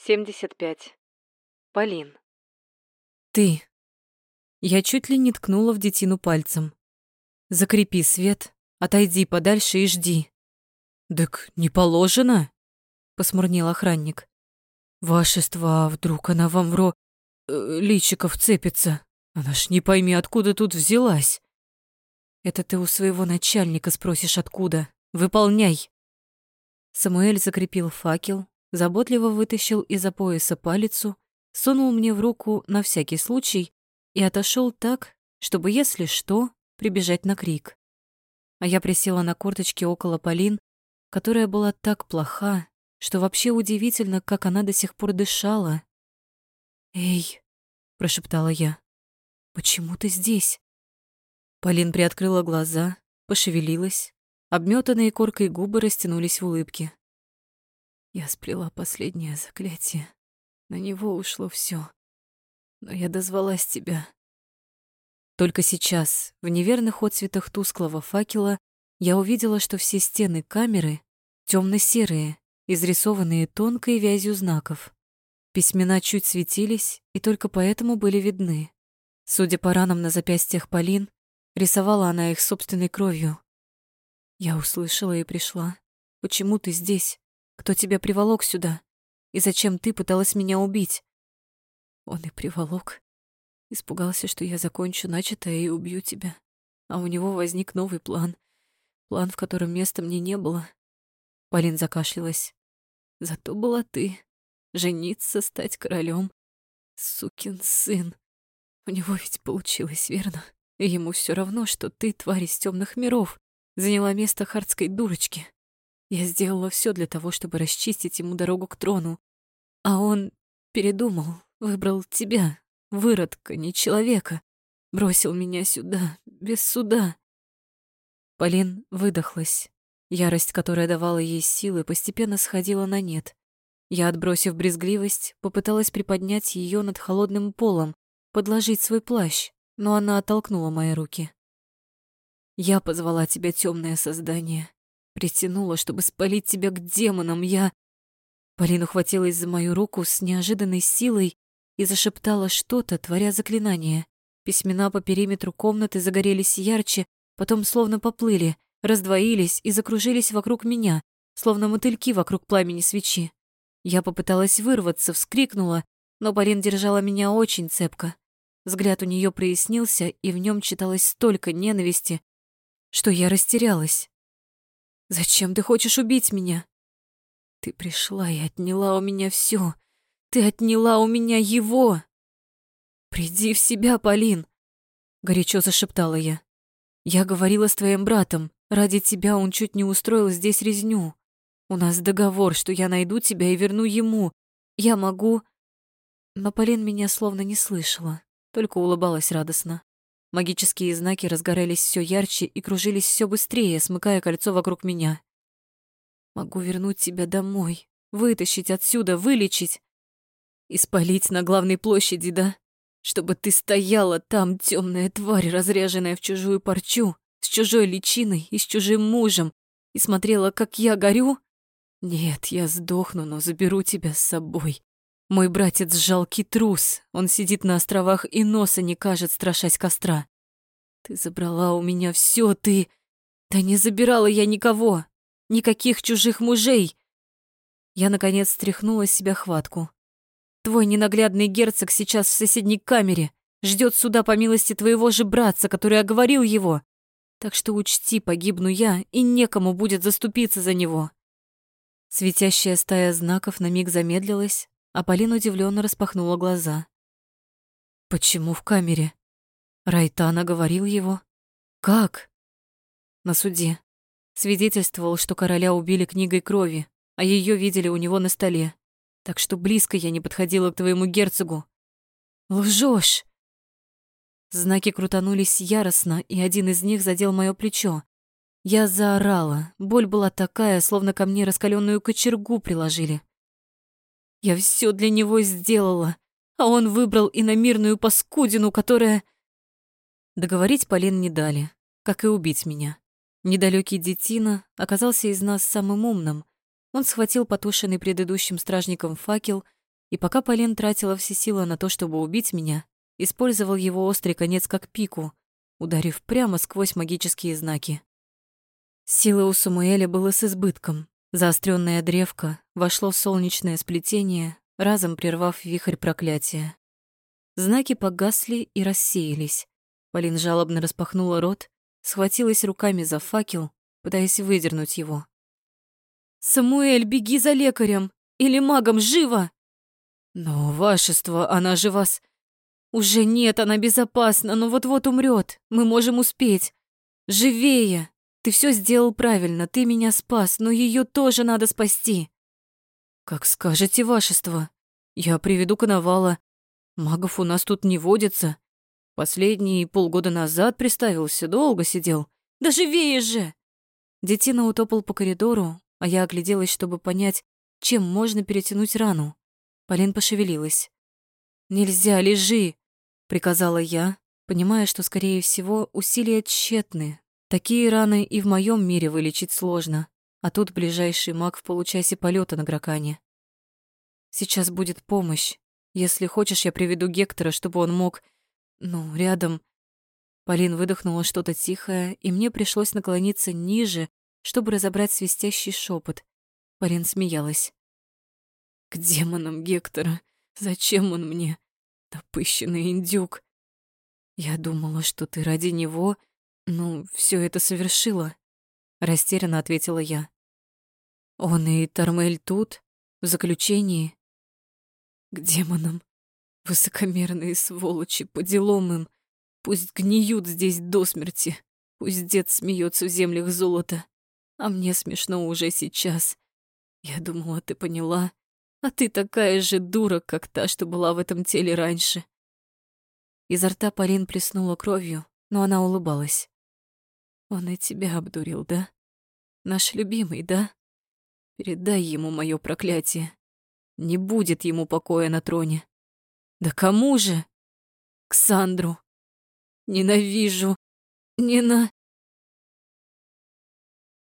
75. Полин. Ты. Я чуть ли не ткнула в детину пальцем. Закрепи свет, отойди подальше и жди. Так не положено, посмурнел охранник. Вашество, а вдруг она вам в ро... Э, личико вцепится? Она ж не пойми, откуда тут взялась. Это ты у своего начальника спросишь, откуда. Выполняй. Самуэль закрепил факел, заботливо вытащил из-за пояса палицу, сунул мне в руку на всякий случай и отошел так, чтобы, если что, прибежать на крик. А я присела на корточки около Полин, которая была так плоха, что вообще удивительно, как она до сих пор дышала. «Эй!» — прошептала я. «Почему ты здесь?» Полин приоткрыла глаза, пошевелилась, обметанные коркой губы растянулись в улыбке. Я сплела последнее заклятие. На него ушло все. Но я дозвалась тебя. Только сейчас, в неверных отцветах тусклого факела, я увидела, что все стены камеры темно-серые, изрисованные тонкой вязью знаков. Письмена чуть светились и только поэтому были видны. Судя по ранам на запястьях Полин, рисовала она их собственной кровью. Я услышала и пришла. Почему ты здесь? Кто тебя приволок сюда? И зачем ты пыталась меня убить? Он и приволок. Испугался, что я закончу начатое и убью тебя. А у него возник новый план. План, в котором места мне не было. Полин закашлялась. Зато была ты. Жениться, стать королем. Сукин сын. У него ведь получилось, верно? И ему все равно, что ты, тварь из темных миров, заняла место хардской дурочки. Я сделала все для того, чтобы расчистить ему дорогу к трону. А он передумал, выбрал тебя, выродка, не человека. Бросил меня сюда, без суда. Полин выдохлась. Ярость, которая давала ей силы, постепенно сходила на нет. Я, отбросив брезгливость, попыталась приподнять ее над холодным полом, подложить свой плащ, но она оттолкнула мои руки. Я позвала тебя, темное создание. Притянула, чтобы спалить тебя к демонам. Я... Полина ухватилась за мою руку с неожиданной силой и зашептала что-то, творя заклинание. Письмена по периметру комнаты загорелись ярче, потом словно поплыли, раздвоились и закружились вокруг меня, словно мотыльки вокруг пламени свечи. Я попыталась вырваться, вскрикнула, но Полин держала меня очень цепко. Взгляд у нее прояснился, и в нем читалось столько ненависти, что я растерялась. Зачем ты хочешь убить меня? Ты пришла и отняла у меня все. Ты отняла у меня его. Приди в себя, Полин, горячо зашептала я. Я говорила с твоим братом. Ради тебя он чуть не устроил здесь резню. У нас договор, что я найду тебя и верну ему. Я могу... Но Полин меня словно не слышала, только улыбалась радостно. Магические знаки разгорались все ярче и кружились все быстрее, смыкая кольцо вокруг меня. Могу вернуть тебя домой, вытащить отсюда, вылечить и спалить на главной площади, да? Чтобы ты стояла там, темная тварь, разряженная в чужую парчу, с чужой личиной и с чужим мужем, и смотрела, как я горю? Нет, я сдохну, но заберу тебя с собой. Мой братец жалкий трус. Он сидит на островах и носа не кажет, страшась костра. Ты забрала у меня все, ты... Да не забирала я никого. Никаких чужих мужей. Я, наконец, стряхнула с себя хватку. Твой ненаглядный герцог сейчас в соседней камере. Ждет суда по милости твоего же братца, который оговорил его. Так что учти, погибну я, и некому будет заступиться за него. Светящая стая знаков на миг замедлилась, а Полина удивленно распахнула глаза. «Почему в камере? Райтана говорил его? Как?» На суде. Свидетельствовал, что короля убили книгой крови, а ее видели у него на столе. Так что близко я не подходила к твоему герцогу. Лжешь! Знаки крутанулись яростно, и один из них задел мое плечо. Я заорала. Боль была такая, словно ко мне раскаленную кочергу приложили. Я все для него сделала, а он выбрал иномирную паскудину, которая... Договорить Полин не дали, как и убить меня. Недалекий детина оказался из нас самым умным. Он схватил потушенный предыдущим стражником факел, И пока Полин тратила все силы на то, чтобы убить меня, использовал его острый конец как пику, ударив прямо сквозь магические знаки. Силы у Самуэля было с избытком. Заострённая древко вошло в солнечное сплетение, разом прервав вихрь проклятия. Знаки погасли и рассеялись. Полин жалобно распахнула рот, схватилась руками за факел, пытаясь выдернуть его. «Самуэль, беги за лекарем! Или магом, живо!» «Но, вашество, она же вас...» «Уже нет, она безопасна, но вот-вот умрет. Мы можем успеть. Живее! Ты все сделал правильно, ты меня спас, но ее тоже надо спасти!» «Как скажете, вашество. Я приведу коновала. Магов у нас тут не водится. Последний полгода назад приставился, долго сидел. Да живее же!» Детина утопал по коридору, а я огляделась, чтобы понять, чем можно перетянуть рану. Полин пошевелилась. «Нельзя, лежи!» — приказала я, понимая, что, скорее всего, усилия тщетны. Такие раны и в моем мире вылечить сложно, а тут ближайший маг в получасе полета на Гракане. Сейчас будет помощь. Если хочешь, я приведу Гектора, чтобы он мог... Ну, рядом... Полин выдохнула что-то тихое, и мне пришлось наклониться ниже, чтобы разобрать свистящий шепот. Полин смеялась. К демонам Гектора. Зачем он мне? Напыщенный индюк. Я думала, что ты ради него, ну, все это совершила. Растерянно ответила я. Он и Тормель тут, в заключении. К демонам. Высокомерные сволочи, по делам им. Пусть гниют здесь до смерти. Пусть дед смеется в землях золота. А мне смешно уже сейчас. Я думала, ты поняла. А ты такая же дура, как та, что была в этом теле раньше. Изо рта Полин плеснула кровью, но она улыбалась. Он и тебя обдурил, да? Наш любимый, да? Передай ему мое проклятие. Не будет ему покоя на троне. Да кому же? Ксандру. Ненавижу. Не на...